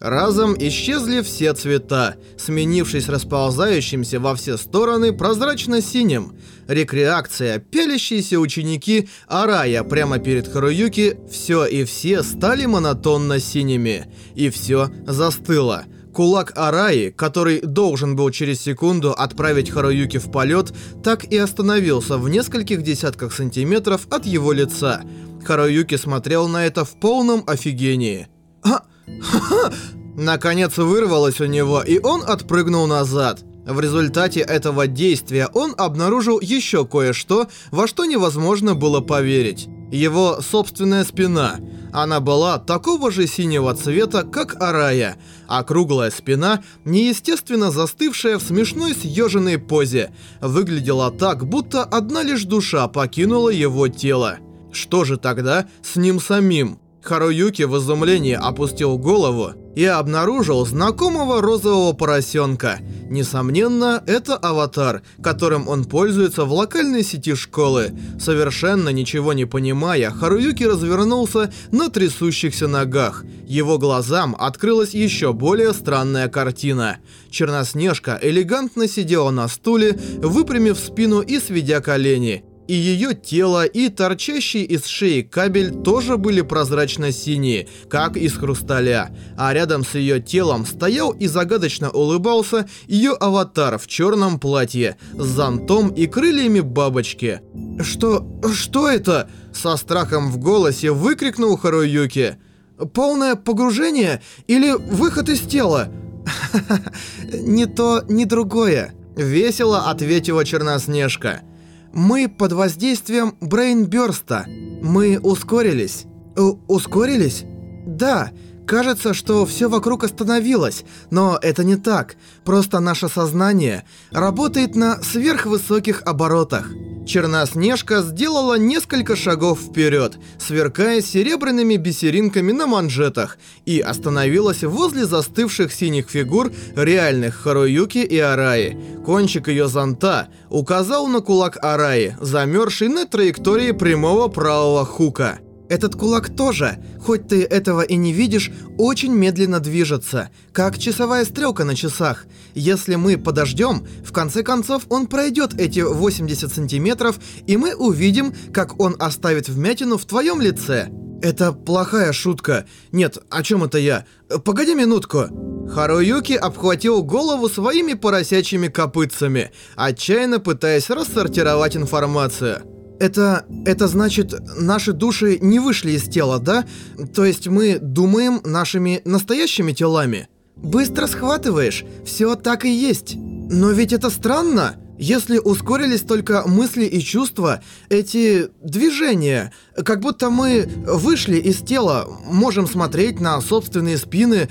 Разом исчезли все цвета, сменившись расползающимся во все стороны прозрачно-синим. Рекреакция, пялящиеся ученики, Арая прямо перед Харуюки, все и все стали монотонно синими. И все застыло. Кулак Араи, который должен был через секунду отправить Харуюки в полет, так и остановился в нескольких десятках сантиметров от его лица. Харуюки смотрел на это в полном офигении. «А, Наконец вырвалось у него, и он отпрыгнул назад. В результате этого действия он обнаружил еще кое-что, во что невозможно было поверить. Его собственная спина. Она была такого же синего цвета, как Арая, а круглая спина, неестественно застывшая в смешной съеженной позе, выглядела так, будто одна лишь душа покинула его тело. Что же тогда с ним самим? Харуюки в изумлении опустил голову и обнаружил знакомого розового поросенка. Несомненно, это аватар, которым он пользуется в локальной сети школы. Совершенно ничего не понимая, Харуюки развернулся на трясущихся ногах. Его глазам открылась еще более странная картина. Черноснежка элегантно сидела на стуле, выпрямив спину и сведя колени. И ее тело, и торчащий из шеи кабель тоже были прозрачно-синие, как из хрусталя. А рядом с ее телом стоял и загадочно улыбался ее аватар в черном платье, с зонтом и крыльями бабочки. «Что... что это?» Со страхом в голосе выкрикнул Харуюки. «Полное погружение или выход из тела?» «Не то, ни другое», — весело ответила Черноснежка. Мы под воздействием брейнбёрста. Мы ускорились. У ускорились? Да. Кажется, что все вокруг остановилось, но это не так. Просто наше сознание работает на сверхвысоких оборотах. Черноснежка сделала несколько шагов вперед, сверкая серебряными бисеринками на манжетах, и остановилась возле застывших синих фигур реальных Харуюки и Араи. Кончик ее зонта указал на кулак Араи, замерзший на траектории прямого правого хука. Этот кулак тоже, хоть ты этого и не видишь, очень медленно движется, как часовая стрелка на часах. Если мы подождем, в конце концов он пройдет эти 80 сантиметров, и мы увидим, как он оставит вмятину в твоем лице. Это плохая шутка. Нет, о чем это я? Погоди минутку. Харуюки обхватил голову своими поросячьими копытцами, отчаянно пытаясь рассортировать информацию. Это... это значит, наши души не вышли из тела, да? То есть мы думаем нашими настоящими телами? Быстро схватываешь, все так и есть. Но ведь это странно. Если ускорились только мысли и чувства, эти движения, как будто мы вышли из тела, можем смотреть на собственные спины,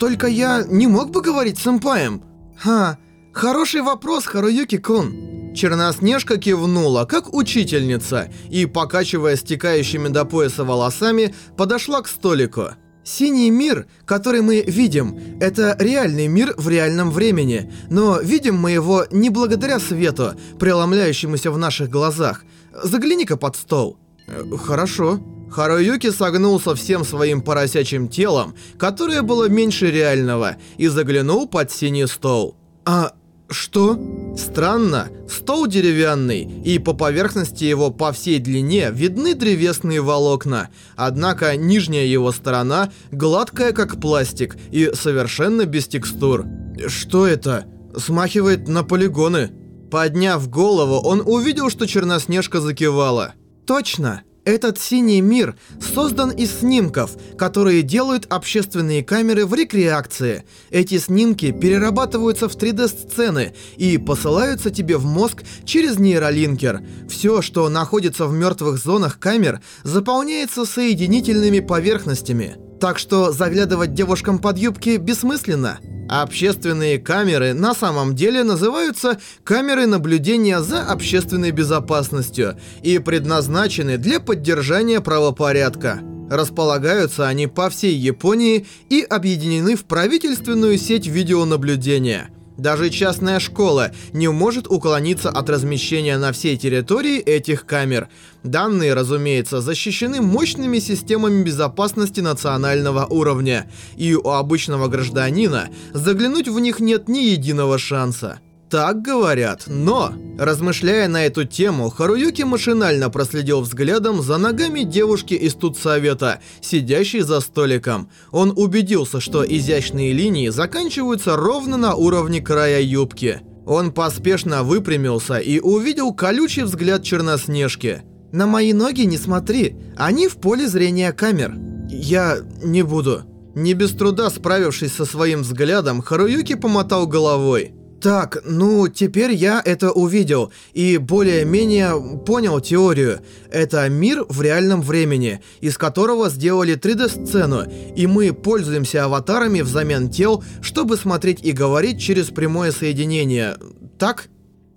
только я не мог бы говорить с сэмпаем. Ха, хороший вопрос, Харуюки-кун. Черноснежка кивнула, как учительница, и, покачивая стекающими до пояса волосами, подошла к столику. Синий мир, который мы видим, это реальный мир в реальном времени, но видим мы его не благодаря свету, преломляющемуся в наших глазах. Загляни-ка под стол. Э, хорошо. Харуюки согнулся всем своим поросячьим телом, которое было меньше реального, и заглянул под синий стол. А что? Странно, стол деревянный, и по поверхности его по всей длине видны древесные волокна, однако нижняя его сторона гладкая как пластик и совершенно без текстур. Что это? Смахивает на полигоны. Подняв голову, он увидел, что Черноснежка закивала. Точно! Этот синий мир создан из снимков, которые делают общественные камеры в рекреакции. Эти снимки перерабатываются в 3D-сцены и посылаются тебе в мозг через нейролинкер. Все, что находится в мертвых зонах камер, заполняется соединительными поверхностями. Так что заглядывать девушкам под юбки бессмысленно. Общественные камеры на самом деле называются камеры наблюдения за общественной безопасностью и предназначены для поддержания правопорядка. Располагаются они по всей Японии и объединены в правительственную сеть видеонаблюдения. Даже частная школа не может уклониться от размещения на всей территории этих камер. Данные, разумеется, защищены мощными системами безопасности национального уровня, и у обычного гражданина заглянуть в них нет ни единого шанса. Так говорят, но, размышляя на эту тему, Харуюки машинально проследил взглядом за ногами девушки из тутсовета, сидящей за столиком. Он убедился, что изящные линии заканчиваются ровно на уровне края юбки. Он поспешно выпрямился и увидел колючий взгляд Черноснежки. «На мои ноги не смотри, они в поле зрения камер». «Я не буду». Не без труда справившись со своим взглядом, Харуюки помотал головой. Так, ну, теперь я это увидел и более-менее понял теорию. Это мир в реальном времени, из которого сделали 3D-сцену, и мы пользуемся аватарами взамен тел, чтобы смотреть и говорить через прямое соединение. Так?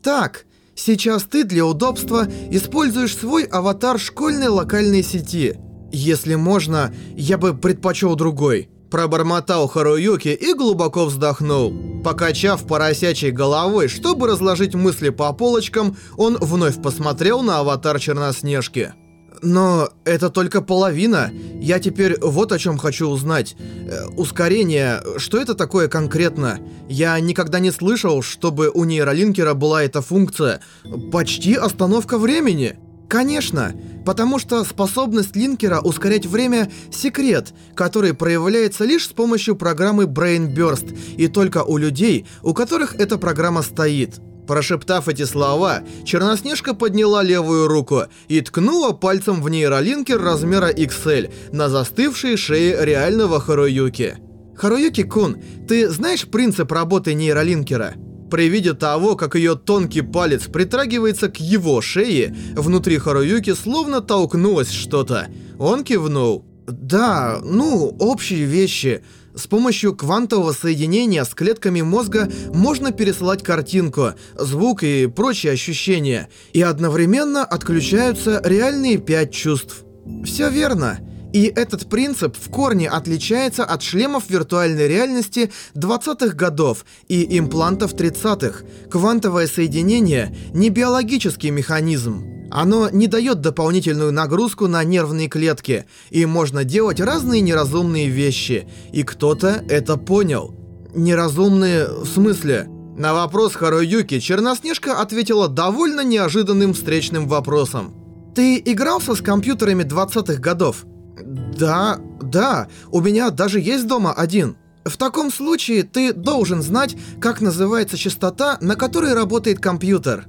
Так. Сейчас ты для удобства используешь свой аватар школьной локальной сети. Если можно, я бы предпочел другой. Пробормотал Харуюки и глубоко вздохнул. Покачав поросячей головой, чтобы разложить мысли по полочкам, он вновь посмотрел на аватар Черноснежки. Но это только половина. Я теперь вот о чем хочу узнать. Э, ускорение, что это такое конкретно? Я никогда не слышал, чтобы у нейролинкера была эта функция. Почти остановка времени. Конечно, потому что способность линкера ускорять время – секрет, который проявляется лишь с помощью программы Brain Burst, и только у людей, у которых эта программа стоит. Прошептав эти слова, Черноснежка подняла левую руку и ткнула пальцем в нейролинкер размера XL на застывшей шее реального Харуюки. Харуюки-кун, ты знаешь принцип работы нейролинкера? При виде того, как ее тонкий палец притрагивается к его шее, внутри Харуюки словно толкнулось что-то. Он кивнул. «Да, ну, общие вещи. С помощью квантового соединения с клетками мозга можно пересылать картинку, звук и прочие ощущения, и одновременно отключаются реальные пять чувств». «Все верно». И этот принцип в корне отличается от шлемов виртуальной реальности 20-х годов и имплантов 30-х. Квантовое соединение – не биологический механизм. Оно не дает дополнительную нагрузку на нервные клетки, и можно делать разные неразумные вещи. И кто-то это понял. Неразумные в смысле? На вопрос Харуюки Черноснежка ответила довольно неожиданным встречным вопросом. «Ты игрался с компьютерами 20-х годов?» Да, да, у меня даже есть дома один. В таком случае ты должен знать, как называется частота, на которой работает компьютер.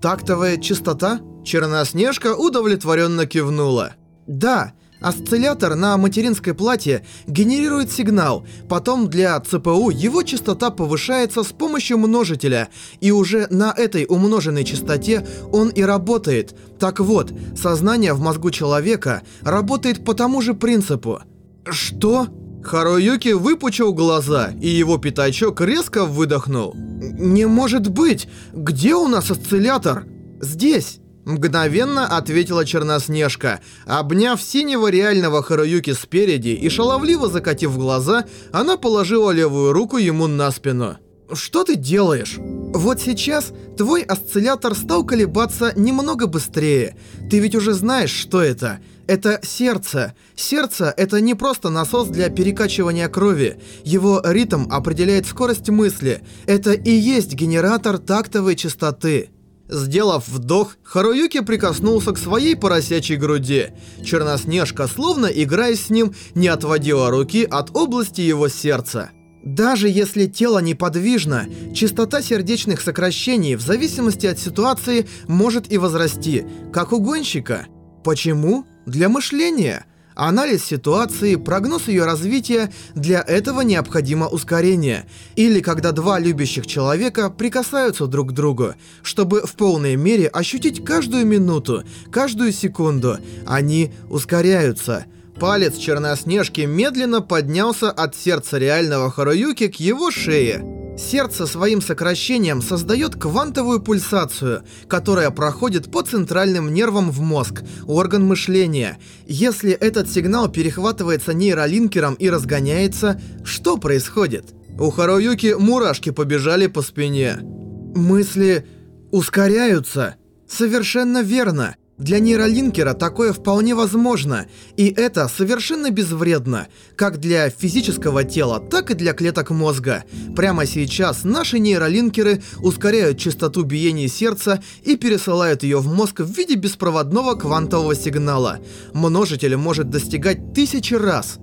Тактовая частота? Черноснежка удовлетворенно кивнула. Да, Осциллятор на материнской плате генерирует сигнал, потом для ЦПУ его частота повышается с помощью множителя, и уже на этой умноженной частоте он и работает. Так вот, сознание в мозгу человека работает по тому же принципу. Что? Харуюки выпучил глаза, и его пятачок резко выдохнул. «Не может быть! Где у нас осциллятор?» «Здесь!» Мгновенно ответила Черноснежка. Обняв синего реального Харуюки спереди и шаловливо закатив глаза, она положила левую руку ему на спину. «Что ты делаешь?» «Вот сейчас твой осциллятор стал колебаться немного быстрее. Ты ведь уже знаешь, что это. Это сердце. Сердце — это не просто насос для перекачивания крови. Его ритм определяет скорость мысли. Это и есть генератор тактовой частоты». Сделав вдох, Харуюки прикоснулся к своей поросячей груди. Черноснежка, словно играя с ним, не отводила руки от области его сердца. Даже если тело неподвижно, частота сердечных сокращений в зависимости от ситуации может и возрасти, как у гонщика. Почему? Для мышления. Анализ ситуации, прогноз ее развития, для этого необходимо ускорение. Или когда два любящих человека прикасаются друг к другу, чтобы в полной мере ощутить каждую минуту, каждую секунду, они ускоряются. Палец Черноснежки медленно поднялся от сердца реального Харуюки к его шее. Сердце своим сокращением создает квантовую пульсацию, которая проходит по центральным нервам в мозг, орган мышления. Если этот сигнал перехватывается нейролинкером и разгоняется, что происходит? У Харуюки мурашки побежали по спине. Мысли ускоряются. Совершенно верно. Для нейролинкера такое вполне возможно, и это совершенно безвредно, как для физического тела, так и для клеток мозга. Прямо сейчас наши нейролинкеры ускоряют частоту биения сердца и пересылают ее в мозг в виде беспроводного квантового сигнала. Множитель может достигать тысячи раз.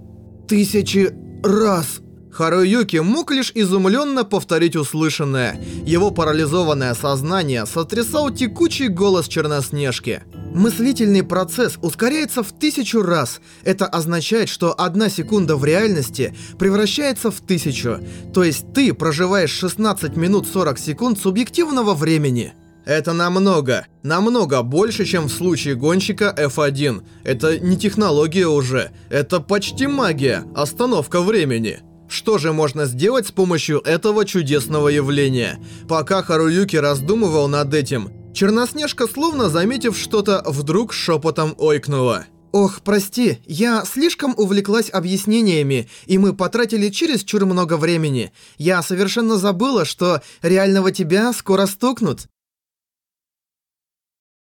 Тысячи раз. Харуюки мог лишь изумленно повторить услышанное. Его парализованное сознание сотрясал текучий голос Черноснежки. Мыслительный процесс ускоряется в тысячу раз. Это означает, что одна секунда в реальности превращается в тысячу. То есть ты проживаешь 16 минут 40 секунд субъективного времени. Это намного, намного больше, чем в случае гонщика F1. Это не технология уже, это почти магия, остановка времени. Что же можно сделать с помощью этого чудесного явления? Пока Харуюки раздумывал над этим, Черноснежка, словно заметив что-то, вдруг шепотом ойкнула. «Ох, прости, я слишком увлеклась объяснениями, и мы потратили чересчур много времени. Я совершенно забыла, что реального тебя скоро стукнут».